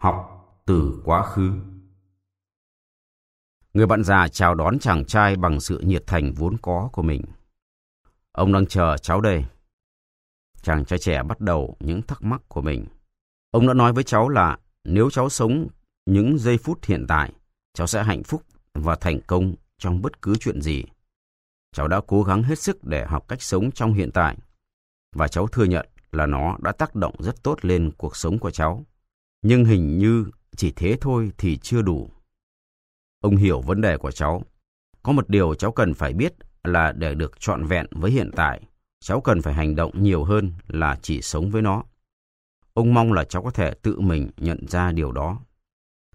Học từ quá khứ Người bạn già chào đón chàng trai bằng sự nhiệt thành vốn có của mình. Ông đang chờ cháu đây. Chàng trai trẻ bắt đầu những thắc mắc của mình. Ông đã nói với cháu là nếu cháu sống những giây phút hiện tại, cháu sẽ hạnh phúc và thành công trong bất cứ chuyện gì. Cháu đã cố gắng hết sức để học cách sống trong hiện tại. Và cháu thừa nhận là nó đã tác động rất tốt lên cuộc sống của cháu. Nhưng hình như chỉ thế thôi thì chưa đủ. Ông hiểu vấn đề của cháu. Có một điều cháu cần phải biết là để được trọn vẹn với hiện tại, cháu cần phải hành động nhiều hơn là chỉ sống với nó. Ông mong là cháu có thể tự mình nhận ra điều đó.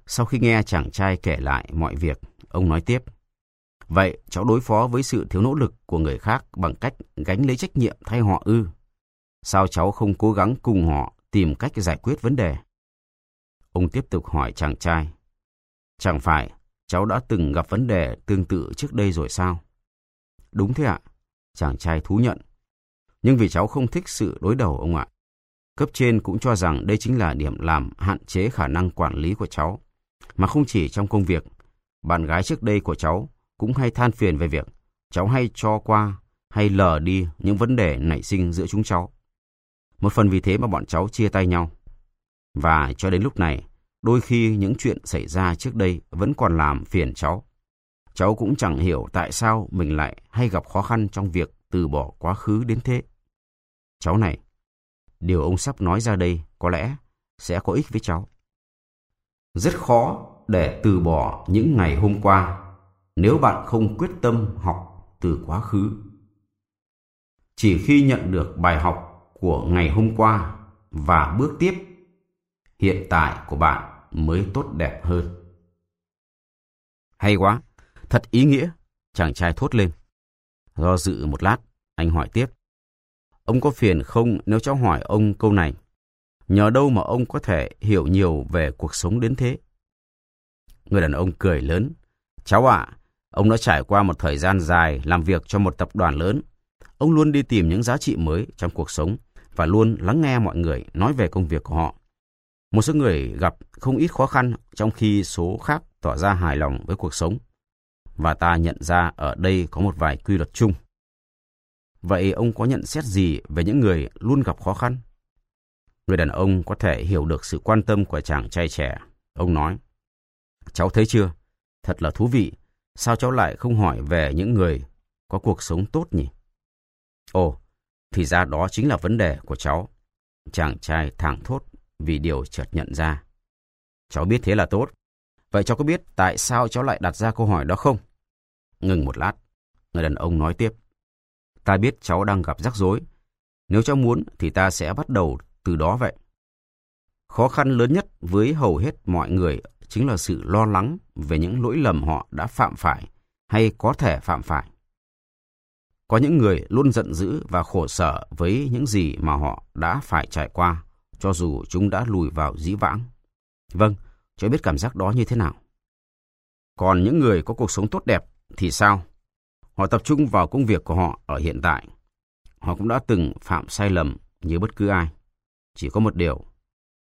Sau khi nghe chàng trai kể lại mọi việc, ông nói tiếp. Vậy cháu đối phó với sự thiếu nỗ lực của người khác bằng cách gánh lấy trách nhiệm thay họ ư? Sao cháu không cố gắng cùng họ tìm cách giải quyết vấn đề? Ông tiếp tục hỏi chàng trai. Chẳng phải cháu đã từng gặp vấn đề tương tự trước đây rồi sao? Đúng thế ạ. Chàng trai thú nhận. Nhưng vì cháu không thích sự đối đầu ông ạ. Cấp trên cũng cho rằng đây chính là điểm làm hạn chế khả năng quản lý của cháu. Mà không chỉ trong công việc, bạn gái trước đây của cháu cũng hay than phiền về việc cháu hay cho qua hay lờ đi những vấn đề nảy sinh giữa chúng cháu. Một phần vì thế mà bọn cháu chia tay nhau. Và cho đến lúc này, đôi khi những chuyện xảy ra trước đây vẫn còn làm phiền cháu. Cháu cũng chẳng hiểu tại sao mình lại hay gặp khó khăn trong việc từ bỏ quá khứ đến thế. Cháu này, điều ông sắp nói ra đây có lẽ sẽ có ích với cháu. Rất khó để từ bỏ những ngày hôm qua nếu bạn không quyết tâm học từ quá khứ. Chỉ khi nhận được bài học của ngày hôm qua và bước tiếp, hiện tại của bạn mới tốt đẹp hơn. Hay quá, thật ý nghĩa, chàng trai thốt lên. Do dự một lát, anh hỏi tiếp. Ông có phiền không nếu cháu hỏi ông câu này? Nhờ đâu mà ông có thể hiểu nhiều về cuộc sống đến thế? Người đàn ông cười lớn. Cháu ạ, ông đã trải qua một thời gian dài làm việc cho một tập đoàn lớn. Ông luôn đi tìm những giá trị mới trong cuộc sống và luôn lắng nghe mọi người nói về công việc của họ. Một số người gặp không ít khó khăn trong khi số khác tỏ ra hài lòng với cuộc sống. Và ta nhận ra ở đây có một vài quy luật chung. Vậy ông có nhận xét gì về những người luôn gặp khó khăn? Người đàn ông có thể hiểu được sự quan tâm của chàng trai trẻ. Ông nói, Cháu thấy chưa? Thật là thú vị. Sao cháu lại không hỏi về những người có cuộc sống tốt nhỉ? Ồ, thì ra đó chính là vấn đề của cháu. Chàng trai thẳng thốt vì điều chợt nhận ra. Cháu biết thế là tốt. Vậy cháu có biết tại sao cháu lại đặt ra câu hỏi đó không? Ngừng một lát, người đàn ông nói tiếp. Ta biết cháu đang gặp rắc rối. Nếu cháu muốn thì ta sẽ bắt đầu từ đó vậy. Khó khăn lớn nhất với hầu hết mọi người chính là sự lo lắng về những lỗi lầm họ đã phạm phải hay có thể phạm phải. Có những người luôn giận dữ và khổ sở với những gì mà họ đã phải trải qua, cho dù chúng đã lùi vào dĩ vãng. Vâng, cho biết cảm giác đó như thế nào. Còn những người có cuộc sống tốt đẹp thì sao? Họ tập trung vào công việc của họ ở hiện tại. Họ cũng đã từng phạm sai lầm như bất cứ ai. Chỉ có một điều,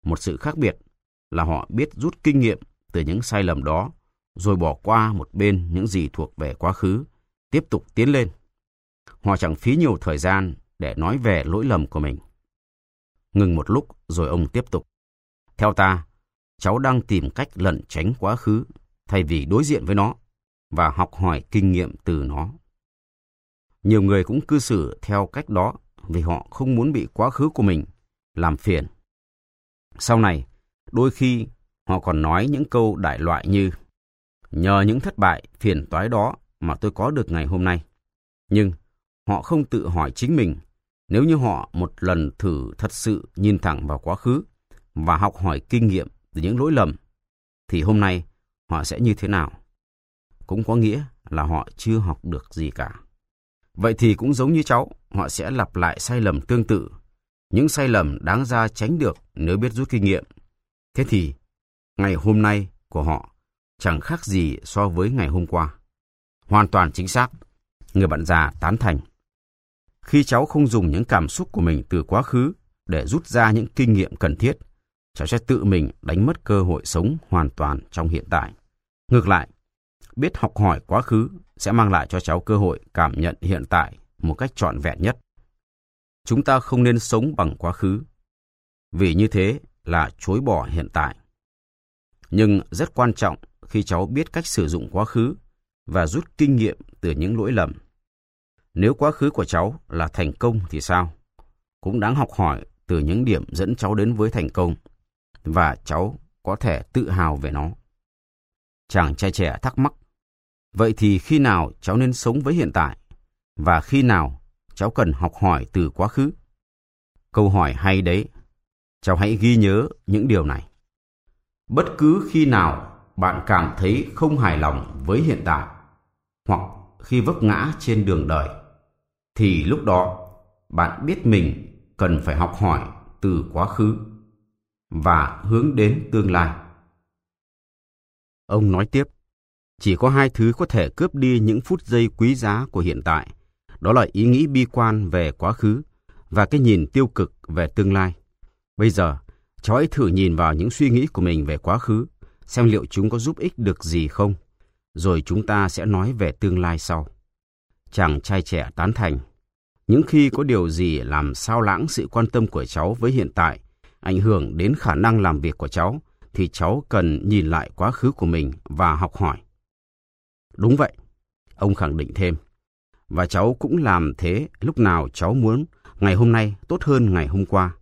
một sự khác biệt là họ biết rút kinh nghiệm từ những sai lầm đó, rồi bỏ qua một bên những gì thuộc về quá khứ, tiếp tục tiến lên. Họ chẳng phí nhiều thời gian để nói về lỗi lầm của mình. Ngừng một lúc rồi ông tiếp tục. Theo ta, cháu đang tìm cách lẩn tránh quá khứ thay vì đối diện với nó và học hỏi kinh nghiệm từ nó. Nhiều người cũng cư xử theo cách đó vì họ không muốn bị quá khứ của mình làm phiền. Sau này, đôi khi họ còn nói những câu đại loại như Nhờ những thất bại phiền toái đó mà tôi có được ngày hôm nay. Nhưng họ không tự hỏi chính mình nếu như họ một lần thử thật sự nhìn thẳng vào quá khứ và học hỏi kinh nghiệm từ những lỗi lầm, thì hôm nay họ sẽ như thế nào? Cũng có nghĩa là họ chưa học được gì cả. Vậy thì cũng giống như cháu, họ sẽ lặp lại sai lầm tương tự. Những sai lầm đáng ra tránh được nếu biết rút kinh nghiệm. Thế thì, ngày hôm nay của họ chẳng khác gì so với ngày hôm qua. Hoàn toàn chính xác. Người bạn già tán thành. Khi cháu không dùng những cảm xúc của mình từ quá khứ để rút ra những kinh nghiệm cần thiết, cháu sẽ tự mình đánh mất cơ hội sống hoàn toàn trong hiện tại. Ngược lại, biết học hỏi quá khứ sẽ mang lại cho cháu cơ hội cảm nhận hiện tại một cách trọn vẹn nhất. Chúng ta không nên sống bằng quá khứ, vì như thế là chối bỏ hiện tại. Nhưng rất quan trọng khi cháu biết cách sử dụng quá khứ và rút kinh nghiệm từ những lỗi lầm. Nếu quá khứ của cháu là thành công thì sao? Cũng đáng học hỏi từ những điểm dẫn cháu đến với thành công và cháu có thể tự hào về nó. Chàng trai trẻ thắc mắc, vậy thì khi nào cháu nên sống với hiện tại và khi nào cháu cần học hỏi từ quá khứ? Câu hỏi hay đấy, cháu hãy ghi nhớ những điều này. Bất cứ khi nào bạn cảm thấy không hài lòng với hiện tại hoặc khi vấp ngã trên đường đời thì lúc đó bạn biết mình cần phải học hỏi từ quá khứ và hướng đến tương lai. Ông nói tiếp, chỉ có hai thứ có thể cướp đi những phút giây quý giá của hiện tại, đó là ý nghĩ bi quan về quá khứ và cái nhìn tiêu cực về tương lai. Bây giờ, cháu hãy thử nhìn vào những suy nghĩ của mình về quá khứ, xem liệu chúng có giúp ích được gì không, rồi chúng ta sẽ nói về tương lai sau. Chàng trai trẻ tán thành. Những khi có điều gì làm sao lãng sự quan tâm của cháu với hiện tại, ảnh hưởng đến khả năng làm việc của cháu, thì cháu cần nhìn lại quá khứ của mình và học hỏi. Đúng vậy, ông khẳng định thêm. Và cháu cũng làm thế lúc nào cháu muốn ngày hôm nay tốt hơn ngày hôm qua.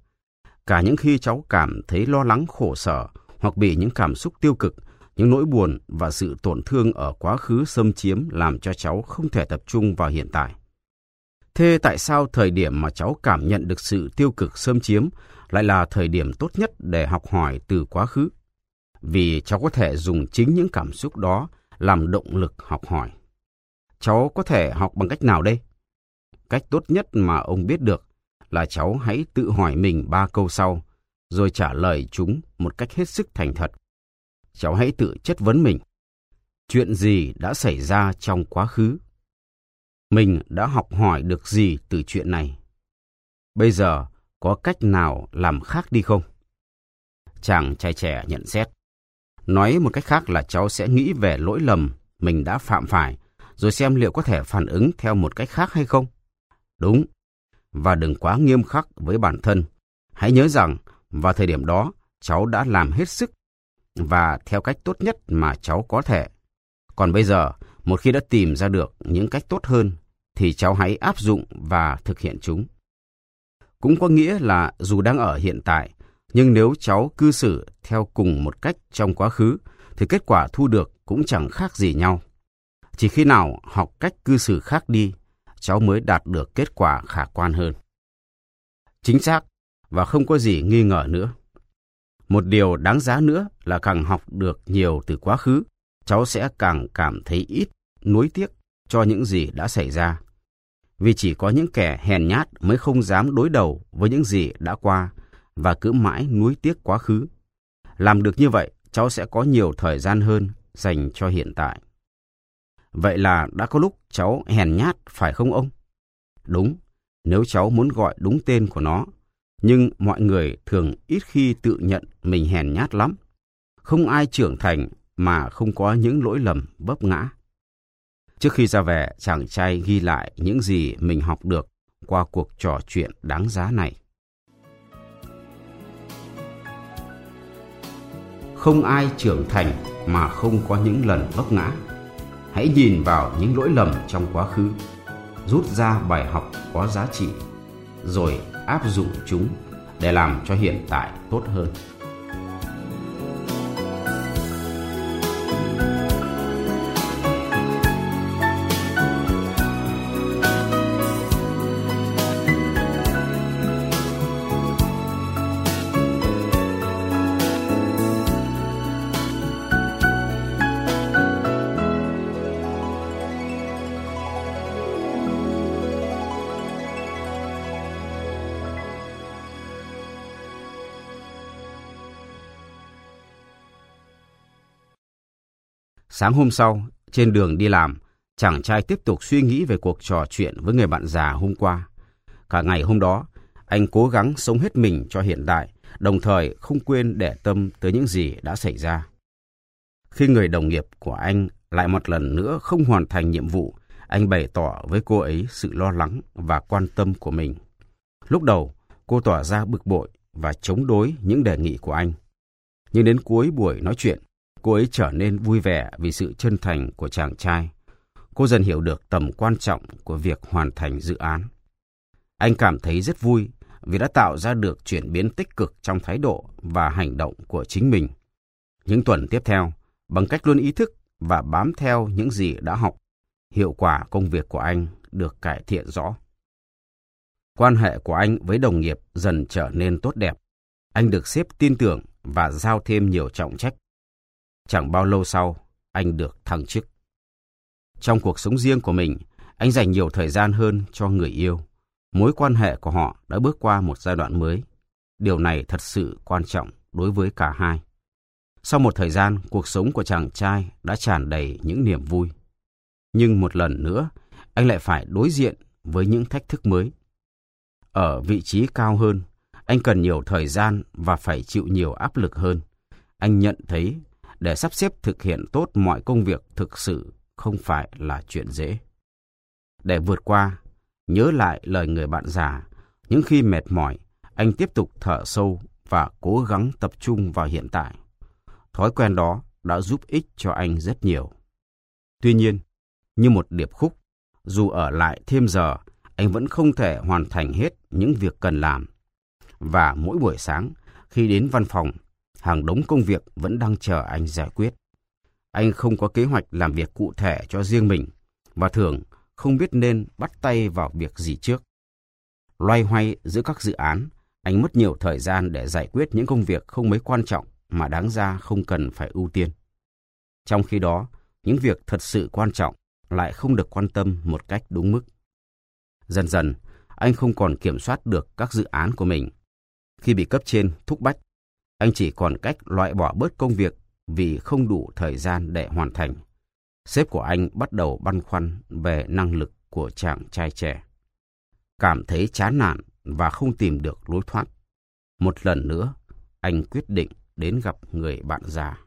Cả những khi cháu cảm thấy lo lắng khổ sở hoặc bị những cảm xúc tiêu cực, những nỗi buồn và sự tổn thương ở quá khứ xâm chiếm làm cho cháu không thể tập trung vào hiện tại. Thế tại sao thời điểm mà cháu cảm nhận được sự tiêu cực xâm chiếm lại là thời điểm tốt nhất để học hỏi từ quá khứ? Vì cháu có thể dùng chính những cảm xúc đó làm động lực học hỏi. Cháu có thể học bằng cách nào đây? Cách tốt nhất mà ông biết được là cháu hãy tự hỏi mình ba câu sau, rồi trả lời chúng một cách hết sức thành thật. Cháu hãy tự chất vấn mình. Chuyện gì đã xảy ra trong quá khứ? Mình đã học hỏi được gì từ chuyện này? Bây giờ có cách nào làm khác đi không? Chàng trai trẻ nhận xét. Nói một cách khác là cháu sẽ nghĩ về lỗi lầm mình đã phạm phải, rồi xem liệu có thể phản ứng theo một cách khác hay không. Đúng, và đừng quá nghiêm khắc với bản thân. Hãy nhớ rằng, vào thời điểm đó, cháu đã làm hết sức và theo cách tốt nhất mà cháu có thể. Còn bây giờ, một khi đã tìm ra được những cách tốt hơn, thì cháu hãy áp dụng và thực hiện chúng. Cũng có nghĩa là dù đang ở hiện tại, nhưng nếu cháu cư xử theo cùng một cách trong quá khứ, thì kết quả thu được cũng chẳng khác gì nhau. Chỉ khi nào học cách cư xử khác đi, cháu mới đạt được kết quả khả quan hơn. Chính xác, và không có gì nghi ngờ nữa. Một điều đáng giá nữa là càng học được nhiều từ quá khứ, cháu sẽ càng cảm thấy ít, nuối tiếc cho những gì đã xảy ra. Vì chỉ có những kẻ hèn nhát mới không dám đối đầu với những gì đã qua và cứ mãi nuối tiếc quá khứ. Làm được như vậy, cháu sẽ có nhiều thời gian hơn dành cho hiện tại. Vậy là đã có lúc cháu hèn nhát phải không ông? Đúng, nếu cháu muốn gọi đúng tên của nó. Nhưng mọi người thường ít khi tự nhận mình hèn nhát lắm. Không ai trưởng thành mà không có những lỗi lầm vấp ngã. Trước khi ra về, chàng trai ghi lại những gì mình học được qua cuộc trò chuyện đáng giá này. Không ai trưởng thành mà không có những lần vấp ngã. Hãy nhìn vào những lỗi lầm trong quá khứ, rút ra bài học có giá trị, rồi áp dụng chúng để làm cho hiện tại tốt hơn. Sáng hôm sau, trên đường đi làm, chàng trai tiếp tục suy nghĩ về cuộc trò chuyện với người bạn già hôm qua. Cả ngày hôm đó, anh cố gắng sống hết mình cho hiện tại đồng thời không quên để tâm tới những gì đã xảy ra. Khi người đồng nghiệp của anh lại một lần nữa không hoàn thành nhiệm vụ, anh bày tỏ với cô ấy sự lo lắng và quan tâm của mình. Lúc đầu, cô tỏ ra bực bội và chống đối những đề nghị của anh. Nhưng đến cuối buổi nói chuyện, cô ấy trở nên vui vẻ vì sự chân thành của chàng trai. Cô dần hiểu được tầm quan trọng của việc hoàn thành dự án. Anh cảm thấy rất vui vì đã tạo ra được chuyển biến tích cực trong thái độ và hành động của chính mình. Những tuần tiếp theo, bằng cách luôn ý thức và bám theo những gì đã học, hiệu quả công việc của anh được cải thiện rõ. Quan hệ của anh với đồng nghiệp dần trở nên tốt đẹp. Anh được xếp tin tưởng và giao thêm nhiều trọng trách. Chẳng bao lâu sau, anh được thăng chức. Trong cuộc sống riêng của mình, anh dành nhiều thời gian hơn cho người yêu. Mối quan hệ của họ đã bước qua một giai đoạn mới. Điều này thật sự quan trọng đối với cả hai. Sau một thời gian, cuộc sống của chàng trai đã tràn đầy những niềm vui. Nhưng một lần nữa, anh lại phải đối diện với những thách thức mới. Ở vị trí cao hơn, anh cần nhiều thời gian và phải chịu nhiều áp lực hơn. Anh nhận thấy để sắp xếp thực hiện tốt mọi công việc thực sự không phải là chuyện dễ. Để vượt qua, nhớ lại lời người bạn già, những khi mệt mỏi, anh tiếp tục thở sâu và cố gắng tập trung vào hiện tại. Thói quen đó đã giúp ích cho anh rất nhiều. Tuy nhiên, như một điệp khúc, dù ở lại thêm giờ, anh vẫn không thể hoàn thành hết những việc cần làm. Và mỗi buổi sáng, khi đến văn phòng, hàng đống công việc vẫn đang chờ anh giải quyết. Anh không có kế hoạch làm việc cụ thể cho riêng mình và thường không biết nên bắt tay vào việc gì trước. Loay hoay giữa các dự án, anh mất nhiều thời gian để giải quyết những công việc không mấy quan trọng mà đáng ra không cần phải ưu tiên. Trong khi đó, những việc thật sự quan trọng lại không được quan tâm một cách đúng mức. Dần dần, anh không còn kiểm soát được các dự án của mình. Khi bị cấp trên thúc bách, anh chỉ còn cách loại bỏ bớt công việc vì không đủ thời gian để hoàn thành. Sếp của anh bắt đầu băn khoăn về năng lực của chàng trai trẻ. Cảm thấy chán nản và không tìm được lối thoát. Một lần nữa, anh quyết định đến gặp người bạn già.